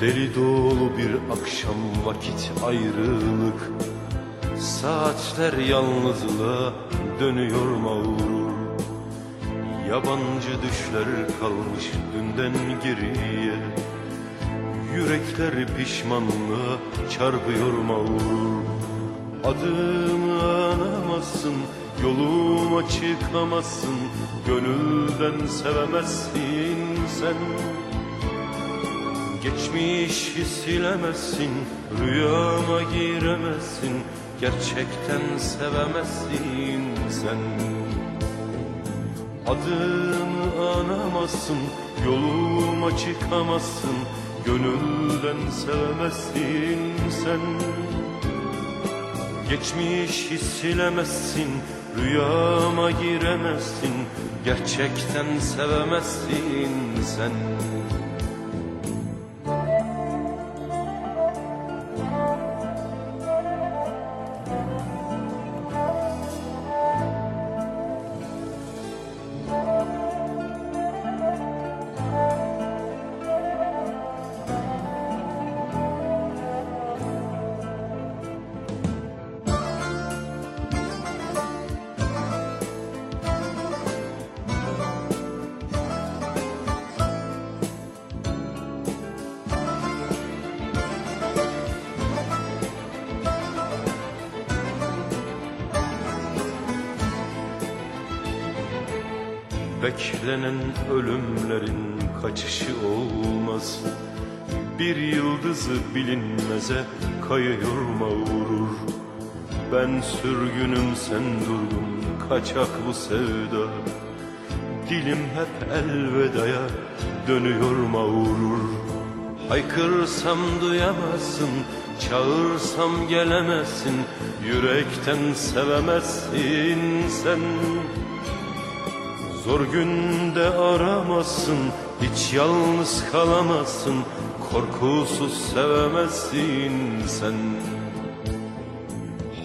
Deli dolu bir akşam vakit ayrılık. Saatler yalnızlığa dönüyor mağrur. Yabancı düşler kalmış dünden geriye. Yürekler pişmanlığa çarpıyor mağrur. Adımı anamazsın, yoluma çıkamazsın. Gönülden sevemezsin sen Geçmişi silemezsin, rüyama giremezsin Gerçekten sevemezsin sen. Adımı anamazsın, yoluma çıkamazsın Gönülden sevemezsin sen. Geçmişi silemezsin, rüyama giremezsin Gerçekten sevemezsin sen Beklenen ölümlerin kaçışı olmaz. Bir yıldızı bilinmeze kayıyor mağrur Ben sürgünüm sen durgun kaçak bu sevda. Dilim hep elvedaya dönüyor mağrur Haykırsam duyamazsın, çağırsam gelemezsin. Yürekten sevemezsin sen Zor günde aramazsın, hiç yalnız kalamazsın. Korkusuz sevemezsin sen.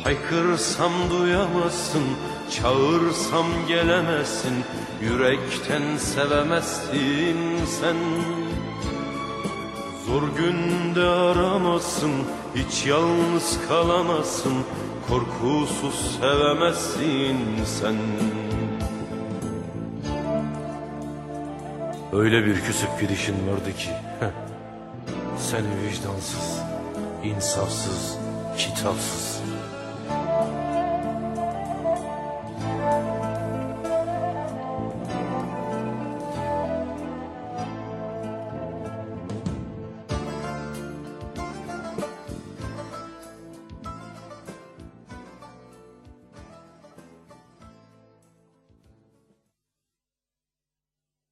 Haykırsam duyamazsın, çağırsam gelemezsin. Yürekten sevemezsin sen. Zor günde aramazsın, hiç yalnız kalamazsın. Korkusuz sevemezsin sen Öyle bir küsüp gidişin vardı ki Sen vicdansız, insafsız, kitapsız